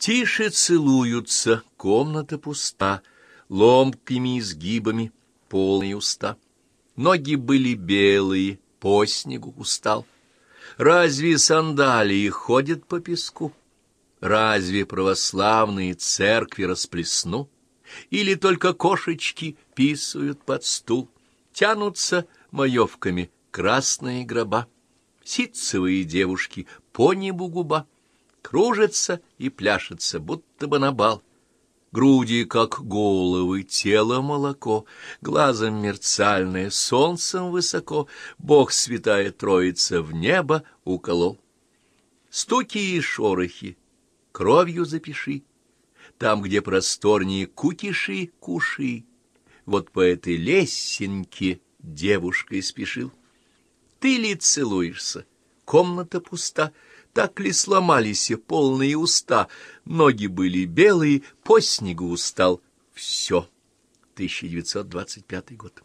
Тише целуются, комната пуста, ломкими изгибами полные уста. Ноги были белые, по снегу устал. Разве сандалии ходят по песку? Разве православные церкви расплесну? Или только кошечки писают под стул? Тянутся маевками красные гроба, Ситцевые девушки по небу губа кружится и пляшется, будто бы на бал. Груди, как головы, тело молоко, глазом мерцальное, солнцем высоко, Бог святая троица в небо уколол. Стуки и шорохи, кровью запиши, там, где просторнее кукиши, куши. Вот по этой лесенке девушкой спешил. Ты ли целуешься? Комната пуста — так ли сломались полные уста, ноги были белые, по снегу устал. Все. 1925 год.